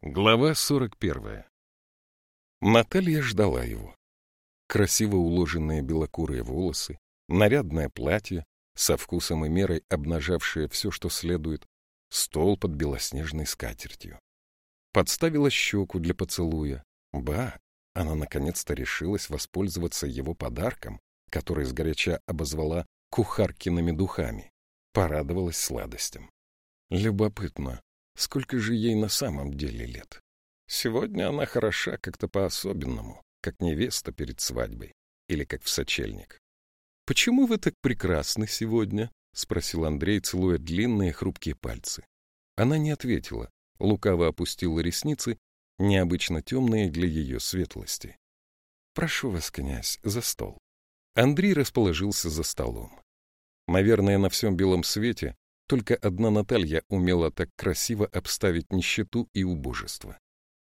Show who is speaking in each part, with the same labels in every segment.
Speaker 1: Глава 41. Наталья ждала его. Красиво уложенные белокурые волосы, нарядное платье, со вкусом и мерой обнажавшее все, что следует, стол под белоснежной скатертью. Подставила щеку для поцелуя. Ба, она наконец-то решилась воспользоваться его подарком, который сгоряча обозвала кухаркиными духами. Порадовалась сладостям. Любопытно, Сколько же ей на самом деле лет? Сегодня она хороша как-то по-особенному, как невеста перед свадьбой или как в сочельник. «Почему вы так прекрасны сегодня?» — спросил Андрей, целуя длинные хрупкие пальцы. Она не ответила, лукаво опустила ресницы, необычно темные для ее светлости. «Прошу вас, князь, за стол». Андрей расположился за столом. Наверное, на всем белом свете только одна Наталья умела так красиво обставить нищету и убожество.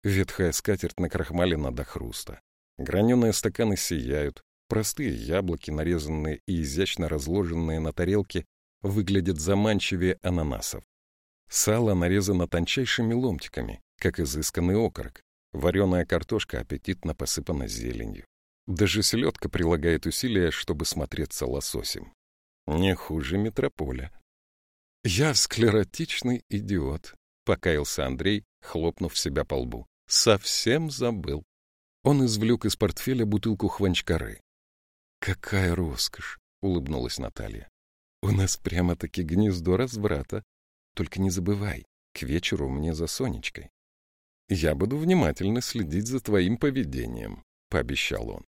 Speaker 1: Ветхая скатерть накрахмалена до хруста. Граненые стаканы сияют, простые яблоки, нарезанные и изящно разложенные на тарелке, выглядят заманчивее ананасов. Сало нарезано тончайшими ломтиками, как изысканный окорок. Вареная картошка аппетитно посыпана зеленью. Даже селедка прилагает усилия, чтобы смотреться лососем. Не хуже метрополя, «Я склеротичный идиот», — покаялся Андрей, хлопнув себя по лбу. «Совсем забыл». Он извлек из портфеля бутылку хванчкары. «Какая роскошь!» — улыбнулась Наталья. «У нас прямо-таки гнездо разврата. Только не забывай, к вечеру мне за Сонечкой». «Я буду внимательно следить за твоим поведением», — пообещал он.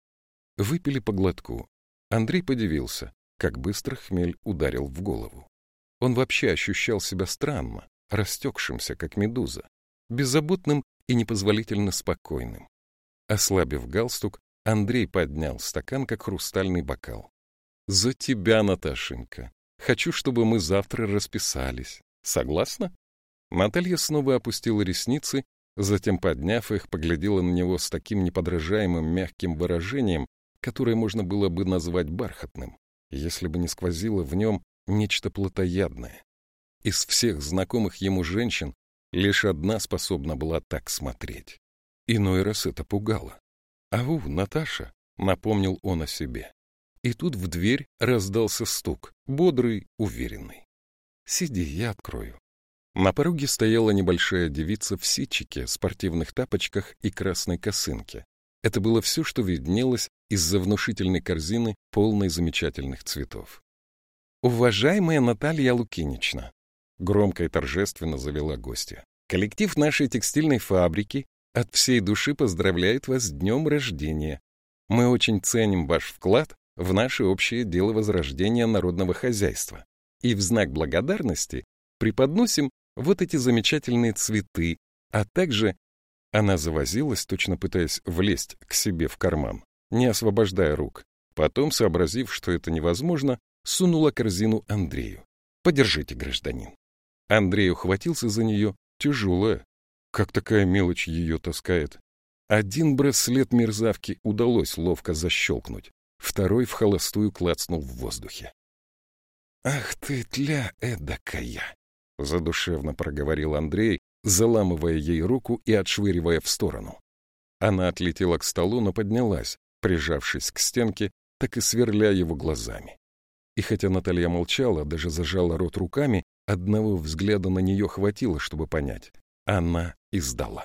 Speaker 1: Выпили по глотку. Андрей подивился, как быстро хмель ударил в голову. Он вообще ощущал себя странно, растекшимся, как медуза, беззаботным и непозволительно спокойным. Ослабив галстук, Андрей поднял стакан, как хрустальный бокал. «За тебя, Наташенька. Хочу, чтобы мы завтра расписались. Согласна?» Наталья снова опустила ресницы, затем, подняв их, поглядела на него с таким неподражаемым мягким выражением, которое можно было бы назвать бархатным, если бы не сквозило в нем нечто плотоядное. Из всех знакомых ему женщин лишь одна способна была так смотреть. Иной раз это пугало. «Ау, Наташа!» — напомнил он о себе. И тут в дверь раздался стук, бодрый, уверенный. «Сиди, я открою». На пороге стояла небольшая девица в ситчике, спортивных тапочках и красной косынке. Это было все, что виднелось из-за внушительной корзины, полной замечательных цветов. «Уважаемая Наталья Лукинична», — громко и торжественно завела гостья, «коллектив нашей текстильной фабрики от всей души поздравляет вас с днем рождения. Мы очень ценим ваш вклад в наше общее дело возрождения народного хозяйства. И в знак благодарности преподносим вот эти замечательные цветы, а также...» Она завозилась, точно пытаясь влезть к себе в карман, не освобождая рук. Потом, сообразив, что это невозможно, сунула корзину Андрею. «Подержите, гражданин». Андрей ухватился за нее, тяжелая. Как такая мелочь ее таскает? Один браслет мерзавки удалось ловко защелкнуть, второй в холостую клацнул в воздухе. «Ах ты, тля эдакая!» — задушевно проговорил Андрей, заламывая ей руку и отшвыривая в сторону. Она отлетела к столу, но поднялась, прижавшись к стенке, так и сверля его глазами. И хотя Наталья молчала, даже зажала рот руками, одного взгляда на нее хватило, чтобы понять. Она издала.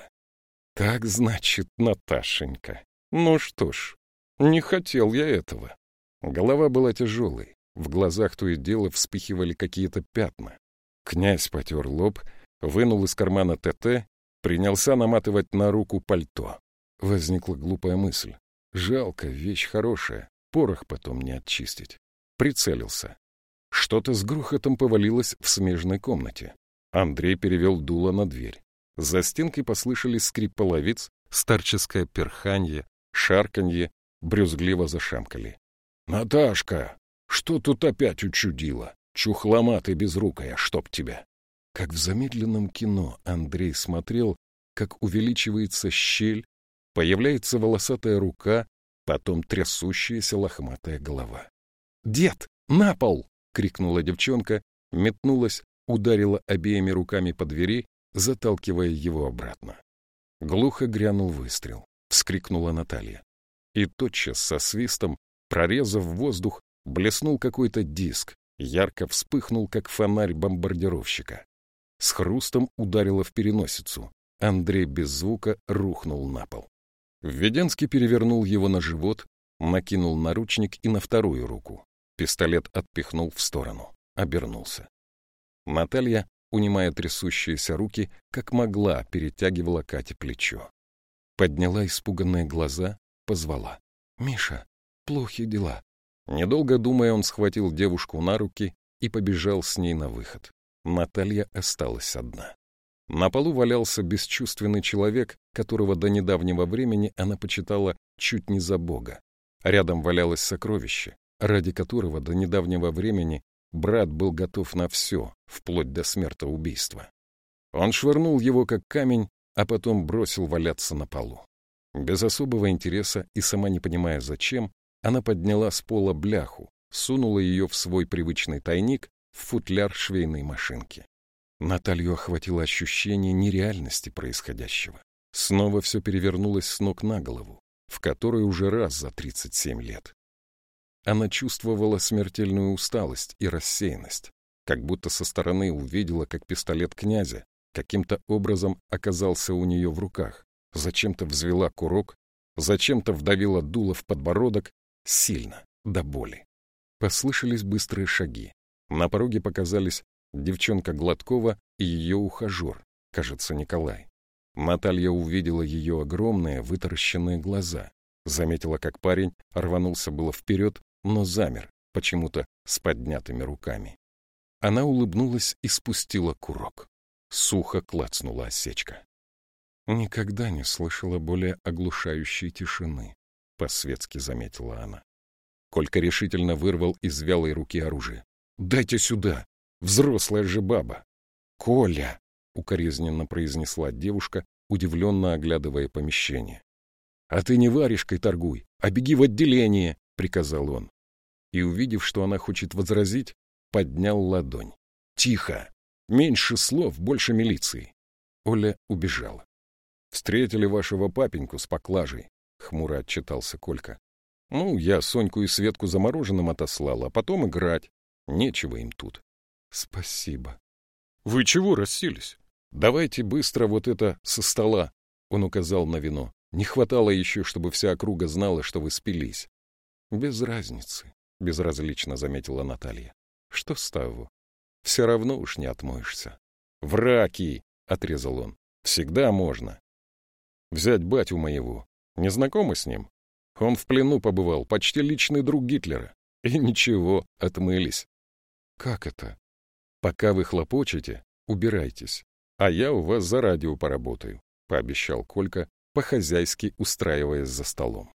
Speaker 1: «Так, значит, Наташенька. Ну что ж, не хотел я этого». Голова была тяжелой, в глазах то и дело вспыхивали какие-то пятна. Князь потер лоб, вынул из кармана ТТ, принялся наматывать на руку пальто. Возникла глупая мысль. Жалко, вещь хорошая, порох потом не отчистить прицелился. Что-то с грохотом повалилось в смежной комнате. Андрей перевел дуло на дверь. За стенкой послышались скрип половиц, старческое перханье, шарканье, брюзгливо зашамкали. — Наташка, что тут опять учудила? Чухлома ты безрукая, чтоб тебя! Как в замедленном кино Андрей смотрел, как увеличивается щель, появляется волосатая рука, потом трясущаяся лохматая голова. «Дед, на пол!» — крикнула девчонка, метнулась, ударила обеими руками по двери, заталкивая его обратно. Глухо грянул выстрел. Вскрикнула Наталья. И тотчас со свистом, прорезав воздух, блеснул какой-то диск, ярко вспыхнул, как фонарь бомбардировщика. С хрустом ударило в переносицу. Андрей без звука рухнул на пол. Введенский перевернул его на живот, накинул наручник и на вторую руку. Пистолет отпихнул в сторону, обернулся. Наталья, унимая трясущиеся руки, как могла, перетягивала Кате плечо. Подняла испуганные глаза, позвала. «Миша, плохи дела». Недолго думая, он схватил девушку на руки и побежал с ней на выход. Наталья осталась одна. На полу валялся бесчувственный человек, которого до недавнего времени она почитала чуть не за бога. Рядом валялось сокровище, ради которого до недавнего времени брат был готов на все, вплоть до смертоубийства. Он швырнул его как камень, а потом бросил валяться на полу. Без особого интереса и сама не понимая зачем, она подняла с пола бляху, сунула ее в свой привычный тайник в футляр швейной машинки. Наталью охватило ощущение нереальности происходящего. Снова все перевернулось с ног на голову, в которой уже раз за 37 лет. Она чувствовала смертельную усталость и рассеянность, как будто со стороны увидела, как пистолет князя каким-то образом оказался у нее в руках, зачем-то взвела курок, зачем-то вдавила дуло в подбородок сильно, до боли. Послышались быстрые шаги. На пороге показались девчонка Гладкова и ее ухажер, кажется, Николай. Наталья увидела ее огромные вытаращенные глаза, заметила, как парень рванулся было вперед, но замер, почему-то с поднятыми руками. Она улыбнулась и спустила курок. Сухо клацнула осечка. Никогда не слышала более оглушающей тишины, — по-светски заметила она. Колька решительно вырвал из вялой руки оружие. «Дайте сюда! Взрослая же баба!» «Коля!» — укоризненно произнесла девушка, удивленно оглядывая помещение. «А ты не варежкой торгуй, а беги в отделение!» — приказал он. И, увидев, что она хочет возразить, поднял ладонь. «Тихо! Меньше слов, больше милиции!» Оля убежала. «Встретили вашего папеньку с поклажей», — хмуро отчитался Колька. «Ну, я Соньку и Светку замороженным отослал, а потом играть. Нечего им тут. Спасибо. Вы чего расселись? Давайте быстро вот это со стола. Он указал на вино. Не хватало еще, чтобы вся округа знала, что вы спились. Без разницы, безразлично заметила Наталья. Что с того? Все равно уж не отмоешься. Враки, отрезал он. Всегда можно. Взять батю моего. Не знакомы с ним? Он в плену побывал, почти личный друг Гитлера. И ничего, отмылись. Как это? Пока вы хлопочете, убирайтесь, а я у вас за радио поработаю, пообещал Колька, по-хозяйски устраиваясь за столом.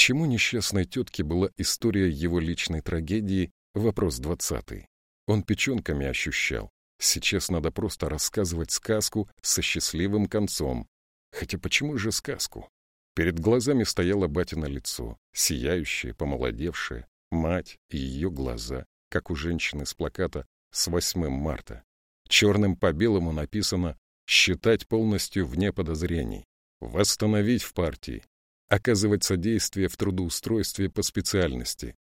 Speaker 1: Чему несчастной тетке была история его личной трагедии, вопрос двадцатый. Он печенками ощущал. Сейчас надо просто рассказывать сказку со счастливым концом. Хотя почему же сказку? Перед глазами стояло батино лицо, сияющее, помолодевшее, мать и ее глаза, как у женщины с плаката с 8 марта. Черным по белому написано «Считать полностью вне подозрений», «Восстановить в партии», «Оказывать содействие в трудоустройстве по специальности»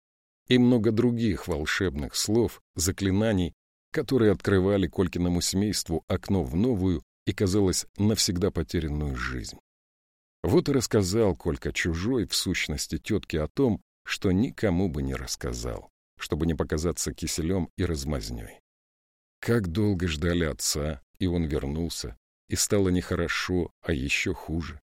Speaker 1: и много других волшебных слов, заклинаний, которые открывали Колькиному семейству окно в новую и, казалось, навсегда потерянную жизнь. Вот и рассказал Колька чужой, в сущности, тетке о том, что никому бы не рассказал чтобы не показаться киселем и размазней. Как долго ждали отца, и он вернулся, и стало нехорошо, а еще хуже.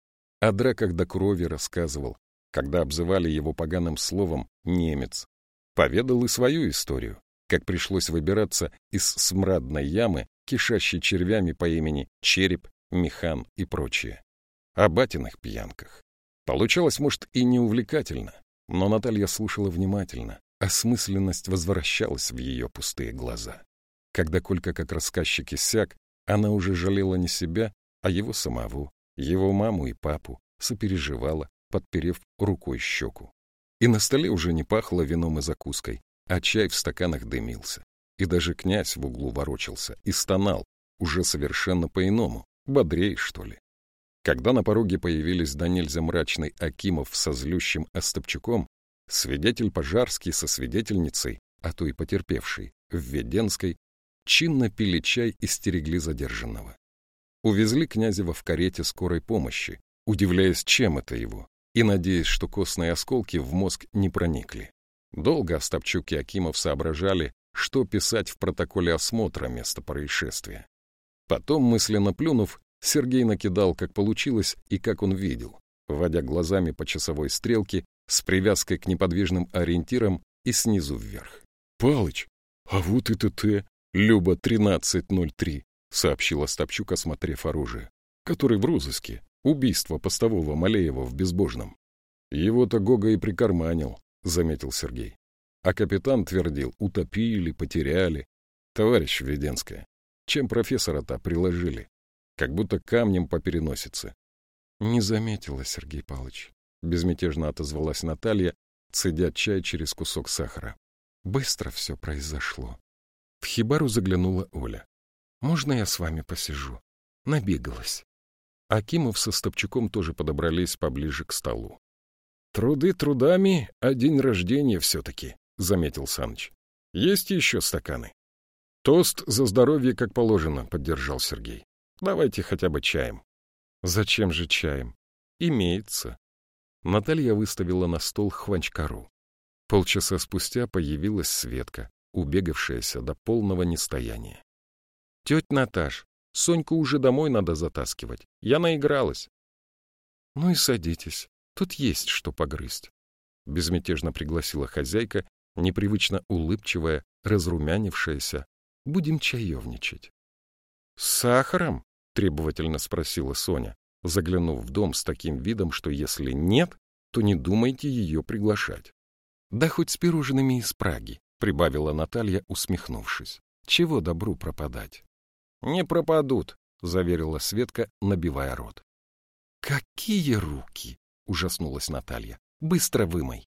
Speaker 1: О драках до крови рассказывал, когда обзывали его поганым словом «немец». Поведал и свою историю, как пришлось выбираться из смрадной ямы, кишащей червями по имени Череп, Механ и прочее. О батиных пьянках. Получалось, может, и неувлекательно, но Наталья слушала внимательно, Осмысленность возвращалась в ее пустые глаза. Когда Колька как рассказчик иссяк, она уже жалела не себя, а его самого, его маму и папу, сопереживала, подперев рукой щеку. И на столе уже не пахло вином и закуской, а чай в стаканах дымился. И даже князь в углу ворочался и стонал, уже совершенно по-иному, бодрее, что ли. Когда на пороге появились до нельзя мрачный Акимов со злющим Остапчуком, свидетель Пожарский со свидетельницей, а то и потерпевший, в Веденской, чинно пили чай и стерегли задержанного. Увезли Князева в карете скорой помощи, удивляясь, чем это его, и надеясь, что костные осколки в мозг не проникли. Долго Остапчук и Акимов соображали, что писать в протоколе осмотра места происшествия. Потом, мысленно плюнув, Сергей накидал, как получилось и как он видел, вводя глазами по часовой стрелке с привязкой к неподвижным ориентирам и снизу вверх. — Палыч, а вот это ты, Люба 1303, — сообщил Остапчук, осмотрев оружие, — который в розыске. Убийство постового Малеева в Безбожном. Его-то Гога и прикарманил, — заметил Сергей. А капитан твердил, утопили, потеряли. Товарищ Веденская, чем профессора-то приложили? как будто камнем по переносице. — Не заметила, Сергей Павлович. Безмятежно отозвалась Наталья, цедя чай через кусок сахара. Быстро все произошло. В хибару заглянула Оля. «Можно я с вами посижу?» Набегалась. Акимов со Стопчуком тоже подобрались поближе к столу. «Труды трудами, а день рождения все-таки», — заметил Саныч. «Есть еще стаканы?» «Тост за здоровье, как положено», — поддержал Сергей. Давайте хотя бы чаем. Зачем же чаем? Имеется. Наталья выставила на стол хванчкару. Полчаса спустя появилась Светка, убегавшаяся до полного нестояния. — Тетя Наташ, Соньку уже домой надо затаскивать. Я наигралась. — Ну и садитесь. Тут есть что погрызть. Безмятежно пригласила хозяйка, непривычно улыбчивая, разрумянившаяся. Будем чаевничать. — С сахаром? — требовательно спросила Соня, заглянув в дом с таким видом, что если нет, то не думайте ее приглашать. — Да хоть с пирожными из Праги, — прибавила Наталья, усмехнувшись. — Чего добру пропадать? — Не пропадут, — заверила Светка, набивая рот. — Какие руки! — ужаснулась Наталья. — Быстро вымой.